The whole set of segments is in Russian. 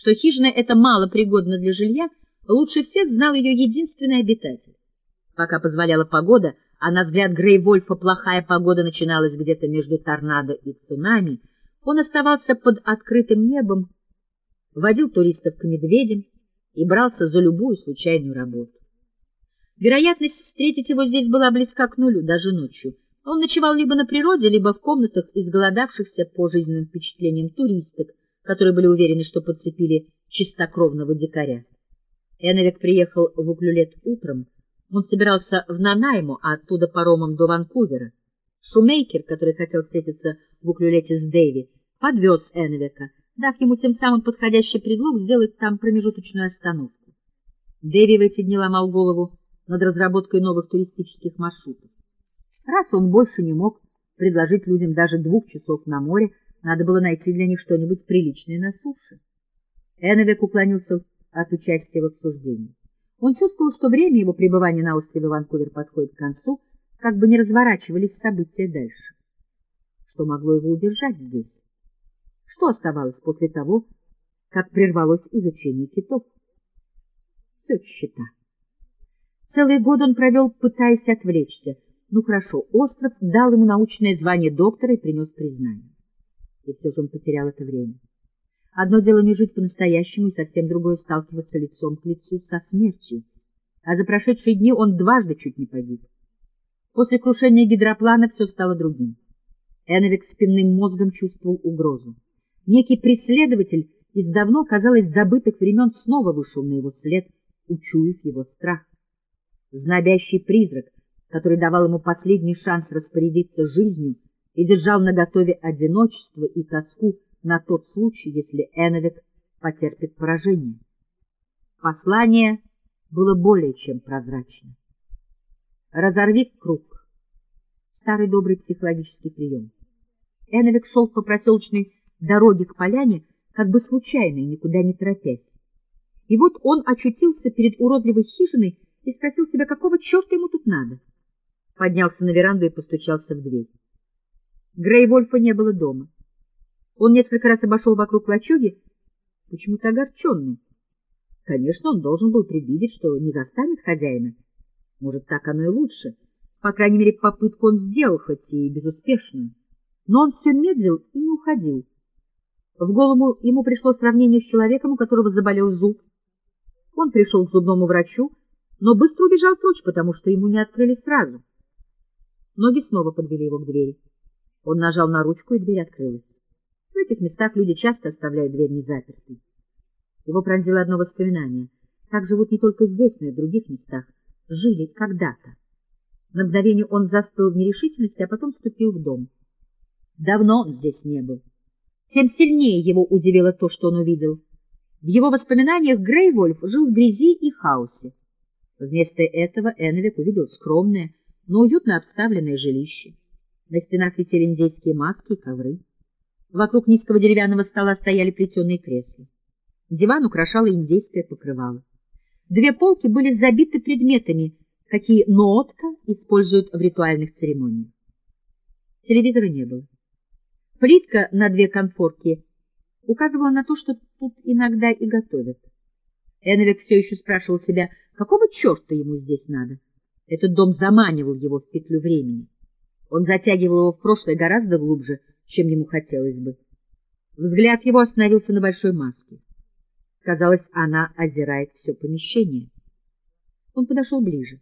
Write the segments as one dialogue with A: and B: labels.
A: Что хижина эта мало пригодна для жилья, лучше всех знал ее единственный обитатель. Пока позволяла погода, а на взгляд Грейвольфа плохая погода начиналась где-то между торнадо и цунами, он оставался под открытым небом, водил туристов к медведям и брался за любую случайную работу. Вероятность встретить его здесь была близка к нулю, даже ночью. Он ночевал либо на природе, либо в комнатах изголодавшихся по жизненным впечатлениям туристок, которые были уверены, что подцепили чистокровного дикаря. Эннвик приехал в Уклюлет утром. Он собирался в Нанайму, а оттуда паромом до Ванкувера. Шумейкер, который хотел встретиться в Уклюлете с Дэви, подвез Эннвика, дав ему тем самым подходящий предлог сделать там промежуточную остановку. Дэви в эти дни ломал голову над разработкой новых туристических маршрутов. Раз он больше не мог предложить людям даже двух часов на море, надо было найти для них что-нибудь приличное на суше. Эновик уклонился от участия в обсуждении. Он чувствовал, что время его пребывания на острове Ванкувер подходит к концу, как бы не разворачивались события дальше. Что могло его удержать здесь? Что оставалось после того, как прервалось изучение китов? Все счета. Целый год он провел, пытаясь отвлечься — ну хорошо, остров дал ему научное звание доктора и принес признание. И все же он потерял это время. Одно дело не жить по-настоящему, и совсем другое — сталкиваться лицом к лицу со смертью. А за прошедшие дни он дважды чуть не погиб. После крушения гидроплана все стало другим. Эновик спинным мозгом чувствовал угрозу. Некий преследователь из давно, казалось, забытых времен снова вышел на его след, учуяв его страх. Знобящий призрак — который давал ему последний шанс распорядиться жизнью и держал наготове одиночество и тоску на тот случай, если Эновик потерпит поражение. Послание было более чем прозрачно. Разорви круг. Старый добрый психологический прием. Эновик шел по проселочной дороге к поляне, как бы случайно и никуда не торопясь. И вот он очутился перед уродливой хижиной и спросил себя, какого черта ему тут надо поднялся на веранду и постучался в дверь. Грейвольфа не было дома. Он несколько раз обошел вокруг лачуги, почему-то огорченный. Конечно, он должен был предвидеть, что не застанет хозяина. Может, так оно и лучше. По крайней мере, попытку он сделал, хоть и безуспешную. Но он все медлил и не уходил. В голову ему пришло сравнение с человеком, у которого заболел зуб. Он пришел к зубному врачу, но быстро убежал прочь, потому что ему не открыли сразу. Ноги снова подвели его к двери. Он нажал на ручку, и дверь открылась. В этих местах люди часто оставляют дверь незапертой. Его пронзило одно воспоминание. Так живут не только здесь, но и в других местах. Жили когда-то. На мгновение он застыл в нерешительности, а потом вступил в дом. Давно он здесь не был. Тем сильнее его удивило то, что он увидел. В его воспоминаниях Грейвольф жил в грязи и хаосе. Вместо этого Энвик увидел скромное, но уютно обставленное жилище. На стенах висели индейские маски и ковры. Вокруг низкого деревянного стола стояли плетеные кресла. Диван украшало индейское покрывало. Две полки были забиты предметами, какие ноотка используют в ритуальных церемониях. Телевизора не было. Плитка на две конфорки указывала на то, что тут иногда и готовят. Энвик все еще спрашивал себя, какого черта ему здесь надо? Этот дом заманивал его в петлю времени. Он затягивал его в прошлое гораздо глубже, чем ему хотелось бы. Взгляд его остановился на большой маске. Казалось, она озирает все помещение. Он подошел ближе.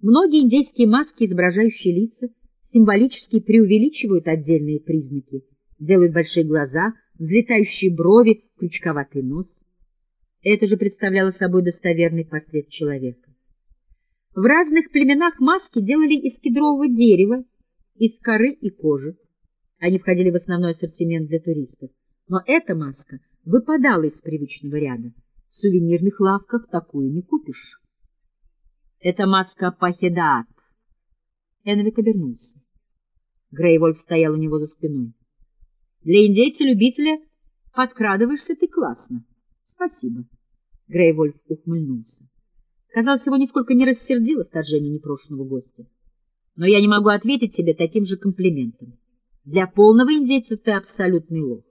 A: Многие индейские маски, изображающие лица, символически преувеличивают отдельные признаки, делают большие глаза, взлетающие брови, крючковатый нос. Это же представляло собой достоверный портрет человека. В разных племенах маски делали из кедрового дерева, из коры и кожи. Они входили в основной ассортимент для туристов. Но эта маска выпадала из привычного ряда. В сувенирных лавках такую не купишь. Это маска Пахедаат. Энвик обернулся. Грейвольф стоял у него за спиной. Для индейца-любителя подкрадываешься ты классно. Спасибо. Грейвольф ухмыльнулся. Казалось, его нисколько не рассердило вторжение непрошенного гостя. Но я не могу ответить тебе таким же комплиментом. Для полного индейца ты абсолютный лох.